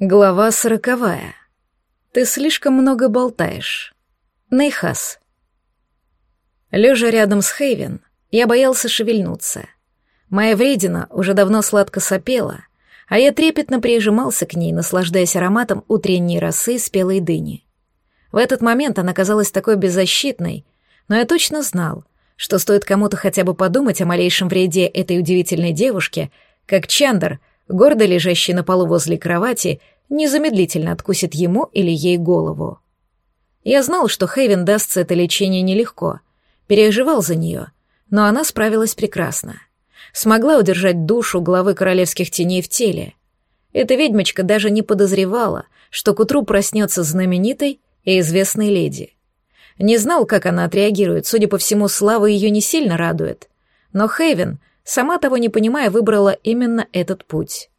Глава сороковая. Ты слишком много болтаешь. Нейхас. Лежа рядом с Хейвен, я боялся шевельнуться. Моя вредина уже давно сладко сопела, а я трепетно прижимался к ней, наслаждаясь ароматом утренней росы спелой дыни. В этот момент она казалась такой беззащитной, но я точно знал, что стоит кому-то хотя бы подумать о малейшем вреде этой удивительной девушке, как Чандр — гордо лежащий на полу возле кровати, незамедлительно откусит ему или ей голову. Я знал, что Хейвен дастся это лечение нелегко, переживал за нее, но она справилась прекрасно. Смогла удержать душу главы королевских теней в теле. Эта ведьмочка даже не подозревала, что к утру проснется знаменитой и известной леди. Не знал, как она отреагирует, судя по всему, слава ее не сильно радует. Но Хейвен сама того не понимая, выбрала именно этот путь.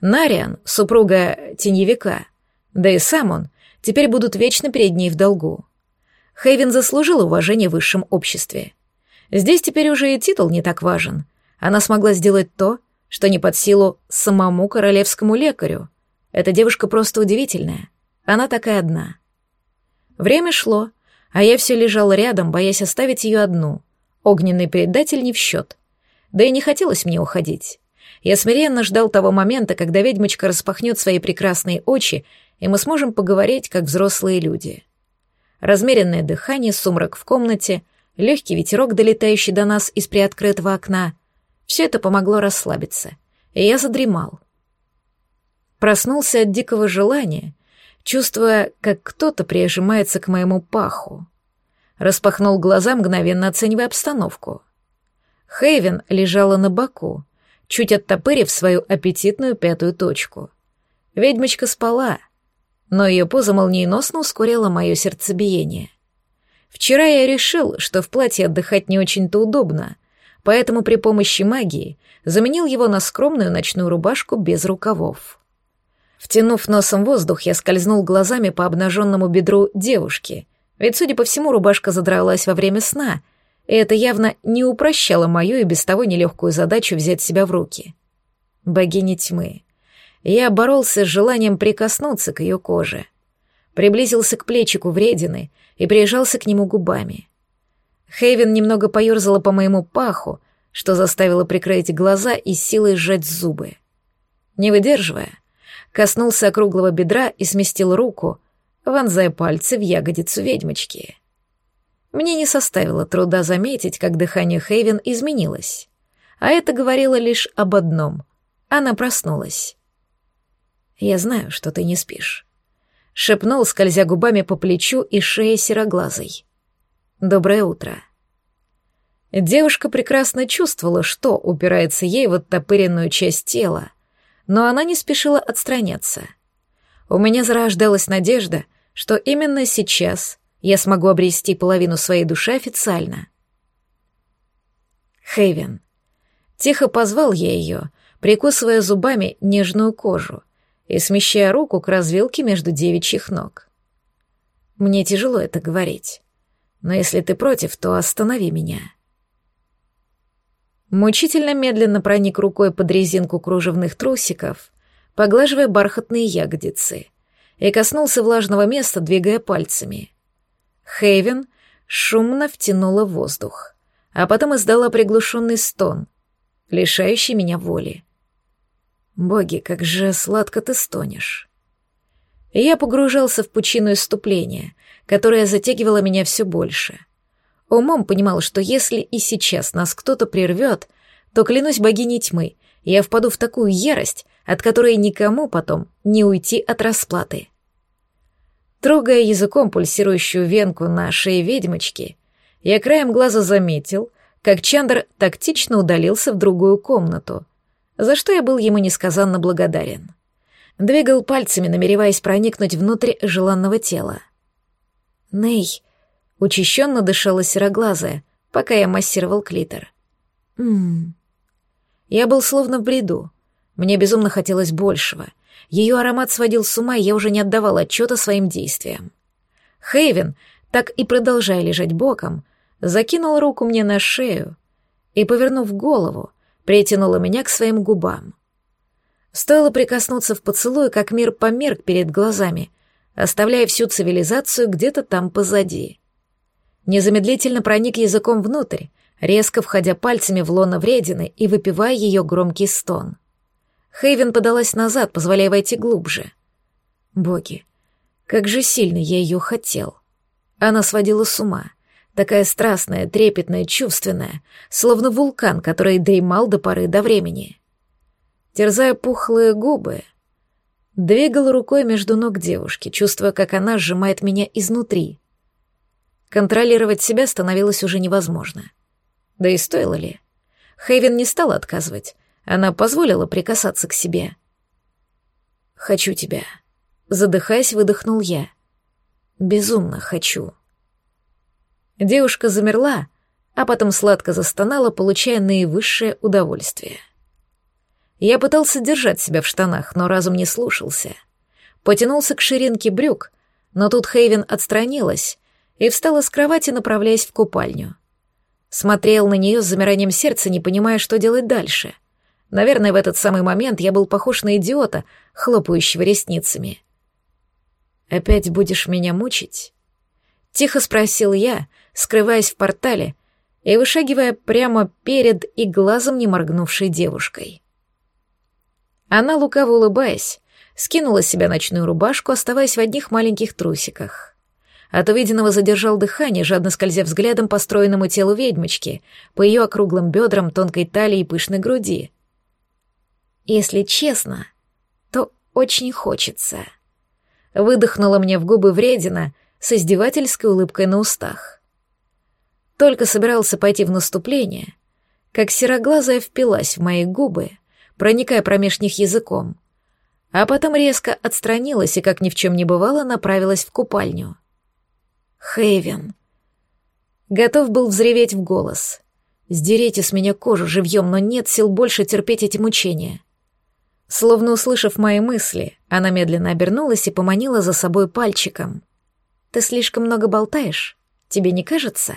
Нариан, супруга теневика, да и сам он, теперь будут вечно перед ней в долгу. Хейвен заслужила уважение в высшем обществе. Здесь теперь уже и титул не так важен. Она смогла сделать то, что не под силу самому королевскому лекарю. Эта девушка просто удивительная. Она такая одна. Время шло, а я все лежал рядом, боясь оставить ее одну. Огненный предатель не в счет. Да и не хотелось мне уходить. Я смиренно ждал того момента, когда ведьмочка распахнет свои прекрасные очи, и мы сможем поговорить, как взрослые люди. Размеренное дыхание, сумрак в комнате, легкий ветерок, долетающий до нас из приоткрытого окна — все это помогло расслабиться, и я задремал. Проснулся от дикого желания, чувствуя, как кто-то прижимается к моему паху. Распахнул глаза, мгновенно оценивая обстановку — Хейвен лежала на боку, чуть оттопырив свою аппетитную пятую точку. Ведьмочка спала, но ее поза молниеносно ускорила мое сердцебиение. Вчера я решил, что в платье отдыхать не очень-то удобно, поэтому при помощи магии заменил его на скромную ночную рубашку без рукавов. Втянув носом воздух, я скользнул глазами по обнаженному бедру девушки, ведь, судя по всему, рубашка задралась во время сна — и это явно не упрощало мою и без того нелегкую задачу взять себя в руки. Богиня тьмы. Я боролся с желанием прикоснуться к ее коже. Приблизился к плечику вредины и прижался к нему губами. Хейвен немного поерзала по моему паху, что заставило прикрыть глаза и силой сжать зубы. Не выдерживая, коснулся округлого бедра и сместил руку, вонзая пальцы в ягодицу ведьмочки. Мне не составило труда заметить, как дыхание Хейвен изменилось. А это говорило лишь об одном. Она проснулась. «Я знаю, что ты не спишь», — шепнул, скользя губами по плечу и шее сероглазой. «Доброе утро». Девушка прекрасно чувствовала, что упирается ей в оттопыренную часть тела, но она не спешила отстраняться. У меня зарождалась надежда, что именно сейчас я смогу обрести половину своей души официально. Хейвен. Тихо позвал я ее, прикусывая зубами нежную кожу и смещая руку к развилке между девичьих ног. Мне тяжело это говорить, но если ты против, то останови меня. Мучительно медленно проник рукой под резинку кружевных трусиков, поглаживая бархатные ягодицы, и коснулся влажного места, двигая пальцами. Хейвен шумно втянула воздух, а потом издала приглушенный стон, лишающий меня воли. «Боги, как же сладко ты стонешь!» Я погружался в пучину иступления, которое затягивало меня все больше. Умом понимал, что если и сейчас нас кто-то прервет, то, клянусь богиней тьмы, я впаду в такую ярость, от которой никому потом не уйти от расплаты. Трогая языком пульсирующую венку на шее ведьмочки, я краем глаза заметил, как Чандр тактично удалился в другую комнату, за что я был ему несказанно благодарен. Двигал пальцами, намереваясь проникнуть внутрь желанного тела. «Ней!» — учащенно дышала сероглазая, пока я массировал клитор. «Ммм...» Я был словно в бреду. Мне безумно хотелось большего — ее аромат сводил с ума, и я уже не отдавал отчета своим действиям. Хейвен, так и продолжая лежать боком, закинул руку мне на шею и, повернув голову, притянула меня к своим губам. Стоило прикоснуться в поцелуй, как мир померк перед глазами, оставляя всю цивилизацию где-то там позади. Незамедлительно проник языком внутрь, резко входя пальцами в лоно вредины и выпивая ее громкий стон. Хейвен подалась назад, позволяя войти глубже. Боги, как же сильно я ее хотел. Она сводила с ума. Такая страстная, трепетная, чувственная, словно вулкан, который дремал до поры до времени. Терзая пухлые губы, двигал рукой между ног девушки, чувствуя, как она сжимает меня изнутри. Контролировать себя становилось уже невозможно. Да и стоило ли? Хейвен не стала отказывать. Она позволила прикасаться к себе. «Хочу тебя», — задыхаясь, выдохнул я. «Безумно хочу». Девушка замерла, а потом сладко застонала, получая наивысшее удовольствие. Я пытался держать себя в штанах, но разум не слушался. Потянулся к ширинке брюк, но тут Хейвен отстранилась и встала с кровати, направляясь в купальню. Смотрел на нее с замиранием сердца, не понимая, что делать дальше. Наверное, в этот самый момент я был похож на идиота, хлопающего ресницами. «Опять будешь меня мучить?» Тихо спросил я, скрываясь в портале и вышагивая прямо перед и глазом не моргнувшей девушкой. Она, лукаво улыбаясь, скинула с себя ночную рубашку, оставаясь в одних маленьких трусиках. От увиденного задержал дыхание, жадно скользя взглядом по стройному телу ведьмочки, по ее округлым бедрам, тонкой талии и пышной груди. Если честно, то очень хочется. Выдохнула мне в губы вредина с издевательской улыбкой на устах. Только собирался пойти в наступление, как сероглазая впилась в мои губы, проникая промеж них языком, а потом резко отстранилась и, как ни в чем не бывало, направилась в купальню. Хейвен. Готов был взреветь в голос. Сдерите с меня кожу живьем, но нет сил больше терпеть эти мучения. Словно услышав мои мысли, она медленно обернулась и поманила за собой пальчиком. «Ты слишком много болтаешь, тебе не кажется?»